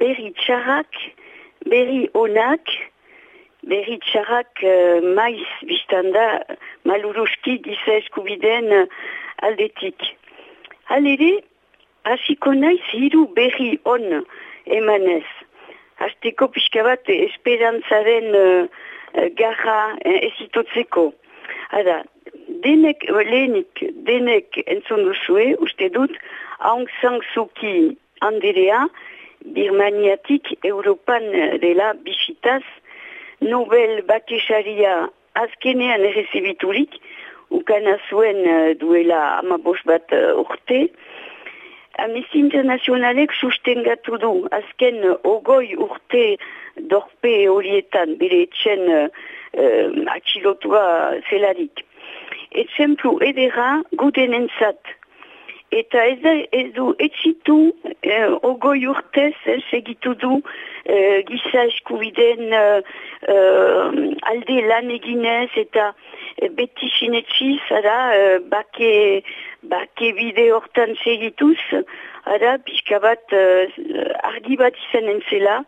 berri txarrak, berri onak, berri txarrak uh, maiz biztanda maluruski giza eskubideen aldetik. Halere, hasiko naiz hiru berri on emanez. Hasteko pixka bat esperantzaren uh, garra uh, ezitotzeko. Hada, denek, lehenik, denek entzun duzue, uste dut, Aung San Suu Kyi handerea, Birmaniatik Europan dela bisitaz, Nobel bakesaria azkenean errezibiturik, ukana zuen duela amabos bat urte, Amnesty Internationalek sustengatu du azken ogoi urte dorpe horietan bere etxen uh, atxilotua zelarik. Etxemplu edera guden. Eta ez, da, ez du etxitu uh, ogoi urtez eh, segitu du uh, giza eskubiden uh, uh, alde lan eginez eta beti sinetxiz, ara, uh, bake, bake bide hortan segituz, ara, pixka bat uh, argi bat izan entzela,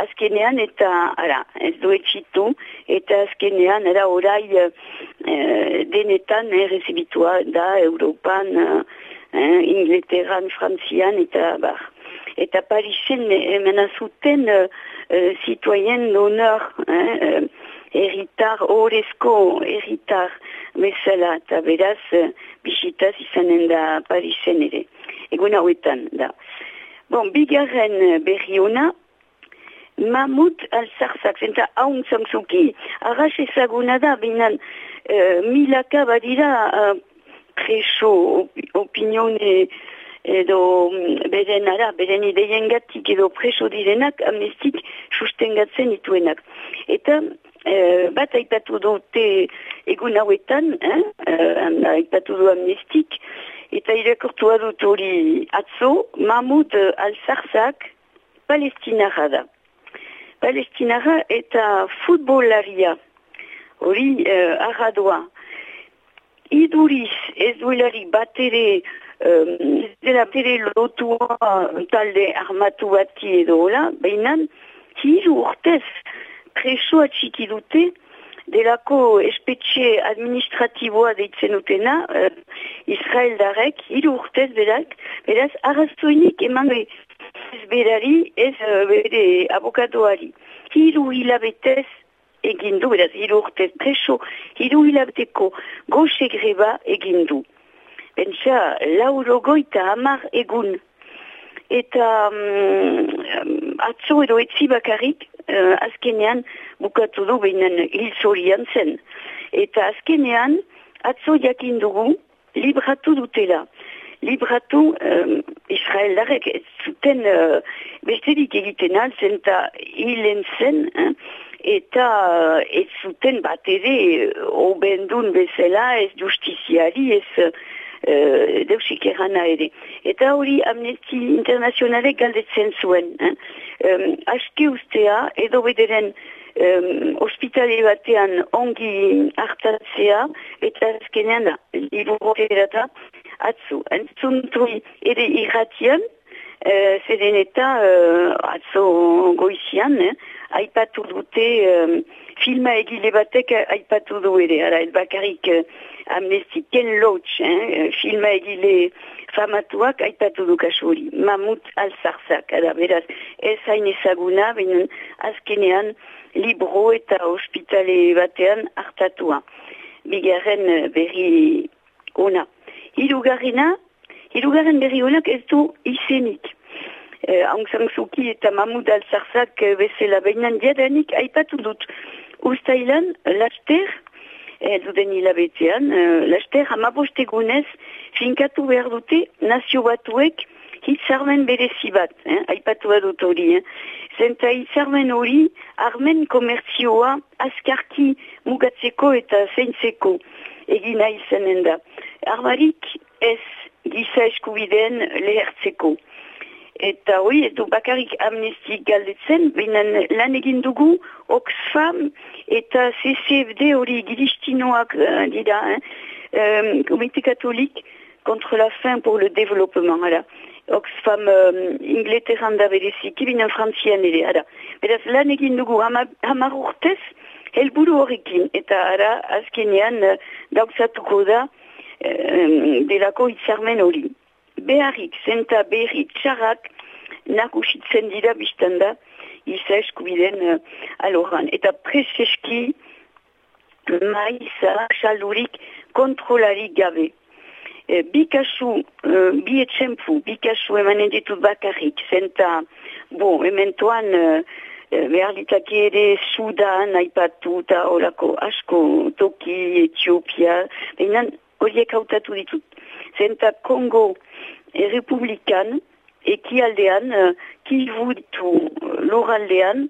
azkenean eta, ara, ez du etxitu, eta azkenean, ara, orai uh, denetan, eh, rezibitua da, Europan, uh, eh, Inglaterran, Frantzian, eta, bar, eta Parisen emena zuten uh, uh, citoyen d'honneur, eh, uh, erritar, horrezko erritar bezala, eta beraz, bisitaz izanen da Parisen ere. Egun hauetan, da. Bon, bigarren berri ona, Mahmoud al-Sarsak, zenta haun zangzuki, arras ezaguna da, binan, uh, milaka badira uh, preso opinione edo beren ara, beren ideien gatik edo preso direnak amnestik sustengatzen ituenak. Eta Uh, bat aipatu dute egun hauetan, eh? uh, aipatu du amnestik, eta irakortua dut hori atzo, Mahmoud al-Sarsak palestinara da. Palestinara eta futbolaria, hori uh, arradoa. Iduriz ez duelari bat ere, um, dela ere lotua talde armatu bati edo hola, behinan, hiru urtez, presoa txiki dute, delako espetxe administratiboa deitzen dutena, uh, Israel darek, hiru urtez berak, beraz, arrazoinik eman ez berari, ez uh, bere abokatuari. Hiru hilabetez egin du, beraz, hiru urtez preso, hiru hilabeteko goxe greba egin du. Bentsa, lauro goita hamar egun. Eta um, atzo edo etzi bakarrik, uh, azkenean bukatu du behinan hil zorian zen. Eta azkenean, atzo jakin dugu, libratu dutela. Libratu um, Israeldarek ez zuten uh, besterik egiten alzen eta hilen zen, eta uh, ez zuten bat ere obendun bezala, ez justiziari, ez uh, deusik erana ere. Eta hori Amnesty Internationalek galdetzen zuen. Eh? Um, aske ustea, edo bederen um, ospitale batean ongi hartatzea, eta azkenean da, liburroterata, atzu, entzuntu ere irratian, uh, zeren eta uh, atzo goizian, eh? Aipatu dute um, filma egile batek aipatu du ere, ara, elbakarik uh, amnesti ken lotx, eh? filma egile famatuak aipatu du kasu hori, mamut alzarzak, ara, beraz, ez hain ezaguna, binen azkenean libro eta ospitale batean hartatua. Bigarren berri ona. Hirugarrena, hirugarren berri onak ez du izenik. Eh, Aung Kyi eta Mahmoud al-Sarsak bezala behinan diadanik aipatu dut. Uztailan, laster, ez duden hilabetean, uh, laster hamabostegunez finkatu behar dute nazio batuek hitzarmen berezi bat, eh? aipatu dut hori. Eh? Zenta hitzarmen hori armen komertzioa askarki mugatzeko eta zeintzeko egina izanen da. Armarik ez giza eskubideen lehertzeko. Eta hori, ez du bakarrik amnestik galdetzen, binen lan egin dugu, Oxfam eta CCFD hori gilistinoak uh, dira, eh? um, Komite Katolik contre la fin pour le développement. Hala. Oxfam um, Ingleterran da bereziki, binen frantzian ere, ara. Beraz, lan egin dugu hamar urtez, helburu horrekin, eta ara, azkenean, uh, gauzatuko da, um, delako itzarmen hori. Beharrik, zenta beharrik txarrak, nakusitzen dira biztan da, iza eskubiden uh, aloran. Eta prezeski, maiza, xalurik, kontrolarik gabe. E, bi kasu, e, bi etxempu, bi kasu emanen ditut bakarrik, zenta, bo, ementoan, e, behar ditake ere Sudan, aipatu eta horako asko toki, Etiopia, behinan horiek hautatu ditut. Zenta Kongo e, republikan, eki aldean, e, kivu ditu loraldean,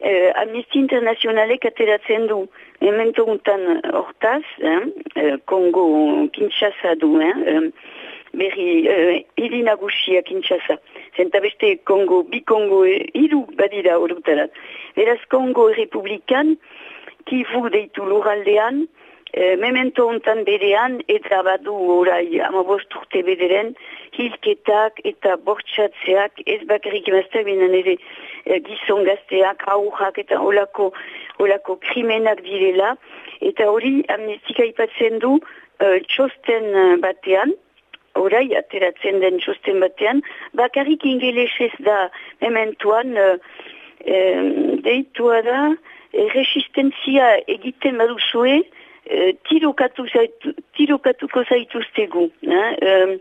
e, Amnesty Internationalek ateratzen du, Emento guntan hortaz, eh, Kongo Kinshasa du, eh, berri eh, hili nagusia Kinshasa. Zenta beste Kongo, bi Kongo hilu badira horretarat. Beraz Kongo Republikan, kifu deitu luraldean, E, memento ontan berean, eta badu orai amabost urte bederen, hilketak eta bortxatzeak ez bakarrik emazteak binen ere e, gizon gazteak, aurrak eta olako, olako krimenak direla. Eta hori amnestika ipatzen du e, txosten batean, orai ateratzen den txosten batean, bakarrik ingelesez da mementoan e, e, deitua da, e, resistentzia egiten baduzue, Eh, tirokatu zaitu, tirokatuko zaituztegu. Um,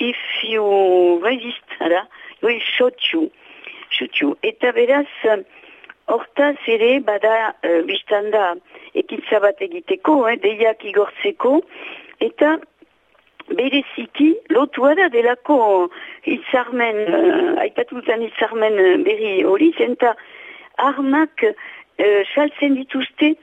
if you resist, ara, we shot you. Shoot you. Eta beraz, hortaz ere, bada, uh, biztanda, ekitza bat egiteko, eh, deiak igortzeko, eta bereziki, lotua da delako hitzarmen, uh, aipatutan hitzarmen berri hori, zenta armak uh, saltzen dituzte,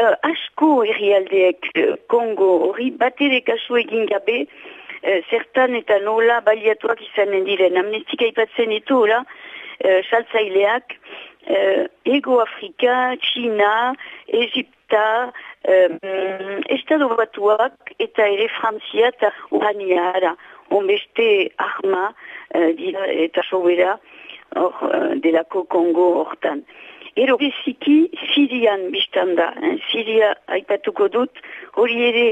uh, asko herrialdeek uh, Kongo hori batere kasu egin gabe uh, zertan eta nola baliatuak izanen diren. Amnestika ipatzen ditu, hola, uh, saltzaileak, uh, Ego Afrika, China, Egipta, um, Estado batuak eta ere Frantzia eta Urania, ara, onbeste arma uh, dira eta sobera hor uh, delako Kongo hortan. Ero beziki Sirian biztan da. Eh? Siria aipatuko dut, hori ere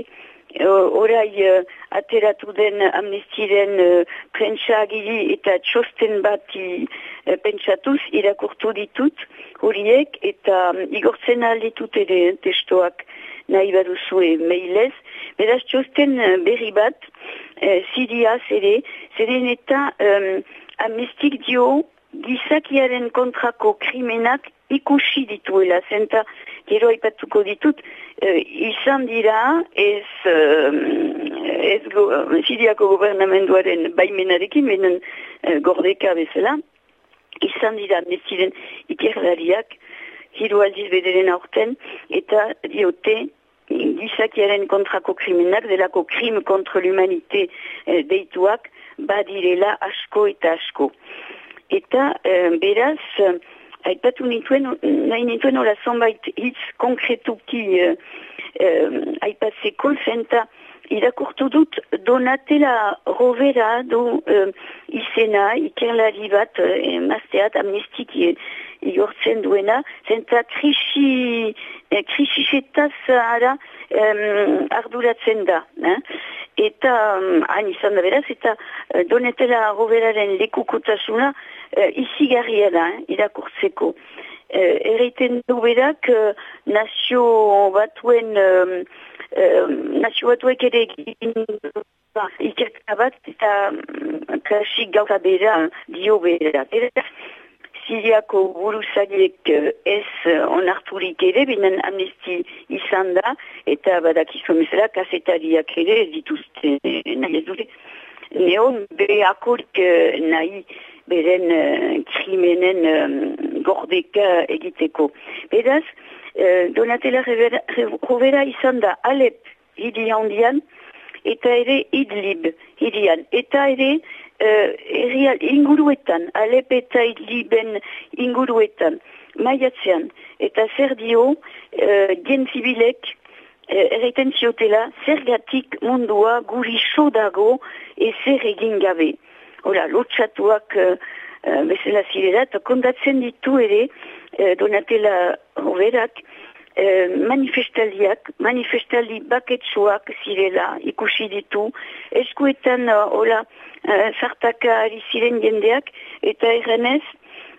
orai uh, ateratu den amnestiren uh, prentsagili eta txosten bati uh, pentsatuz irakurtu ditut horiek eta um, igortzen alditut ere testoak nahi baduzue mailez. Beraz txosten uh, berri bat uh, Siria zere, zeren eta um, amnestik dio gizakiaren kontrako krimenak ikusi dituela, zenta gero aipatuko ditut, uh, izan dira ez, uh, ez go, Siriako gobernamenduaren baimenarekin, benen uh, gordeka bezala, izan dira neziren ikerlariak, hiru aldiz bederen aurten, eta diote gizakiaren kontrako krimenak, delako krim kontra l'humanite uh, deituak, badirela asko eta asko. Eta uh, beraz, aipatu nituen, nahi nituen ora zonbait hitz konkretuki uh, uh, aipatzeko zenta irakurtu dut Donatela Rovera du uh, izena ikerlari bat uh, emazteat amnestiki igortzen duena, zenta krisi, eh, krisisetaz ara um, arduratzen da. Eh? Eta, um, hain izan da beraz, eta uh, Donatela Roveraren lekukotasuna uh, izigarria da, eh, irakurtzeko. Uh, erreiten du berak, uh, nazio batuen, um, um, nazio batuek ere egin uh, ikerka bat, eta um, klasik gauza bera, dio bera. Siriako buruzagiek ez onarturik ere, binen amnesti izan da, eta badakizu mesela kasetariak ere dituzte nahi ez dute. Neon behakorik nahi beren krimenen gordeka egiteko. Beraz, uh, Donatella Rovera izan da Alep hidi handian, eta ere Idlib hidian, eta ere uh, inguruetan, Alep eta Idliben inguruetan, maiatzean, eta zer dio uh, gentzibilek uh, erreiten ziotela zergatik mundua guri sodago ezer egin gabe. Hola, lotxatuak uh, bezala zirela, eta kondatzen ditu ere, uh, donatela hoberak, uh, manifestaldiak, manifestaldi baketsuak zirela ikusi ditu, eskuetan, uh, hola, uh, zartaka ari ziren jendeak, eta erranez,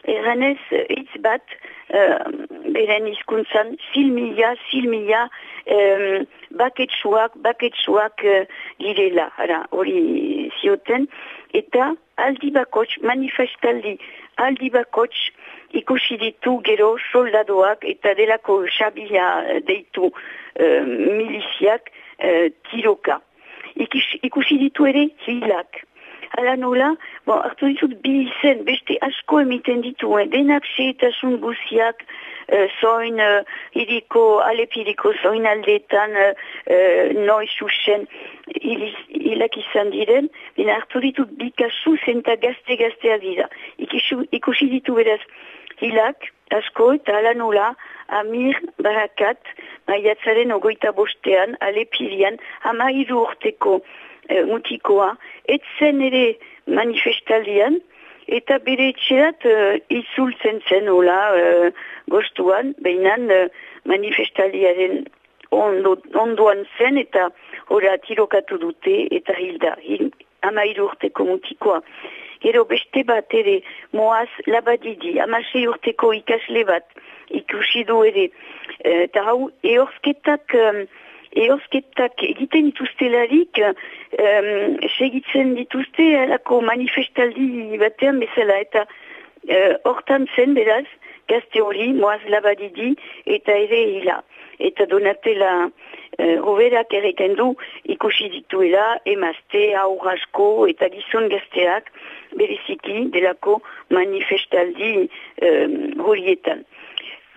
erranez hitz bat, uh, beren izkuntzan, zilmila, zilmila, um, baketsuak, baketsuak uh, girela, hori zioten, eta aldi bakots, manifestaldi, aldi bakots, ikusi ditu gero soldadoak eta delako xabia deitu uh, miliziak uh, tiroka. ikusi ditu ere hilak. Hala nola, bon, hartu ditut bi izen, beste asko emiten ditu, eh? denak seetasun guziak, uh, zoin uh, iriko, alepiriko, zoin aldetan, uh, uh, noi susen, hilak izan diren, bina hartu ditut bi kasu zenta gazte-gaztea dira. ikusi ditu beraz, hilak, asko eta hala nola, Amir Barakat, maiatzaren ogoita bostean, alepirian, ama iru urteko, e, mutikoa, etzen ere manifestaldian, eta bere etxerat uh, izultzen zen hola uh, gostuan, behinan uh, manifestaldiaren ondo, ondoan zen eta ora tirokatu dute eta hilda, hil, amairu urteko mutikoa. Gero beste bat ere, moaz labadidi, amasei urteko ikasle bat, ikusi du ere, eta hau eorzketak eosketak egiten dituztelarik um, segitzen dituzte alako manifestaldi batean bezala eta uh, hortan zen beraz gazte hori moaz labadidi eta ere hila eta donatela uh, roberak erreten du ikusi dituela emazte aurrasko eta gizon gazteak bereziki delako manifestaldi um, horietan.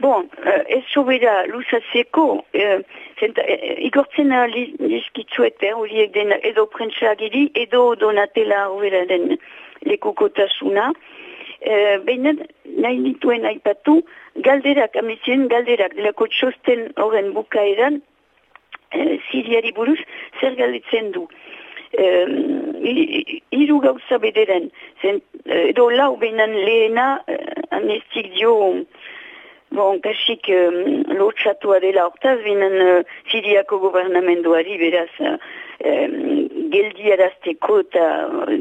Bon, uh, ez sobera luzatzeko, uh, zenta, uh, igortzen lizkitzuete, horiek den edo prentsagiri, edo donatela hobera den lekukotasuna. Uh, Baina nahi dituen aipatu, galderak, amizien galderak, delako txosten horren bukaeran, uh, ziriari buruz, zer galditzen du. Um, iru gauza bederen, zen, edo lau behinan lehena, uh, amnestik dio, Bon, kasik um, lotxatua dela hortaz, binen uh, Siriako gobernamenduari beraz uh, um, geldi arazteko eta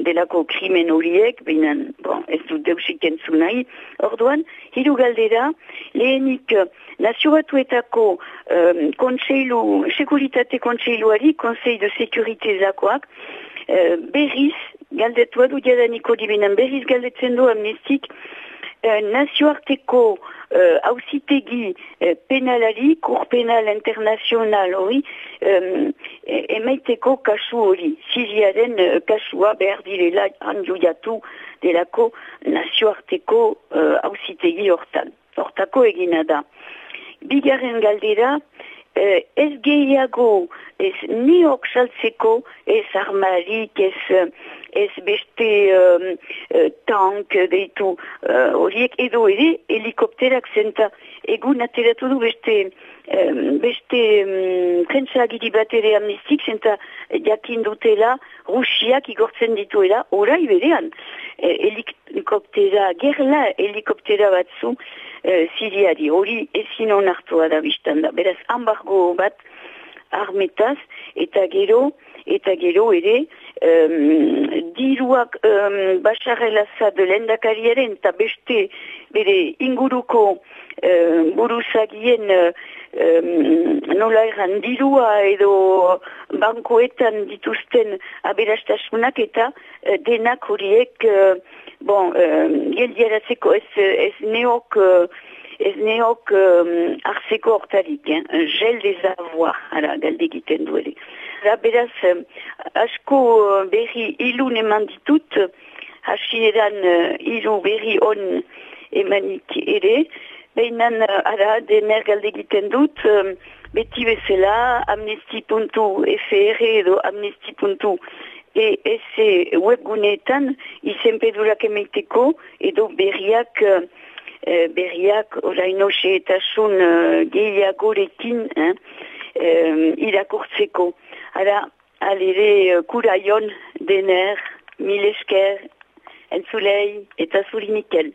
delako krimen horiek, binen, bon, ez du deusik entzu nahi. Orduan, hiru galdera, lehenik uh, nazioatuetako um, kontseilu, sekuritate kontseiluari, konsei de sekurite zakoak, uh, berriz, galdetua du jadaniko dibinan, berriz galdetzen du amnestik, uh, nazioarteko uh, uh, penalari, kur penal internazional hori, um, emaiteko kasu hori. Siriaren uh, kasua behar direla handiuatu delako nazioarteko uh, hortan. Hortako egina da. Bigarren galdera, uh, ez gehiago, ez niok saltzeko, ez armarik, ez ez beste um, uh, tank deitu uh, horiek uh, edo ere helikopterak zenta. Egun ateratu du beste um, beste um, trentzagiri bat ere amnistik zenta jakin dutela rusiak igortzen dituela orai berean. E, helikoptera gerla helikoptera batzu uh, siriari. Hori ezin onartua da biztan da. Beraz ambargo bat armetaz eta gero eta gero ere um, diruak um, basarrelaza de lendakariaren eta beste bere inguruko um, buruzagien um, nola erran dirua edo bankoetan dituzten aberastasunak eta uh, denak horiek uh, bon, um, geldiarazeko ez, ez neok uh, ez neok um, arzeko hortarik, eh? gel des avoirs, ala, galdegiten duele. Da, beraz, asko uh, berri ilun eman ditut, hasieran uh, ilu berri on emanik ere, behinan, uh, ara, dener galdegiten dut, um, beti bezala, amnesti.fr edo amnesti.fr e ese webguneetan izenpedurak emeiteko edo berriak Eh, berriak oraino xeetasun uh, gehiagorekin eh, irakurtzeko. Ara, alire uh, kuraion dener, mil esker, entzulei eta zuri Mikel.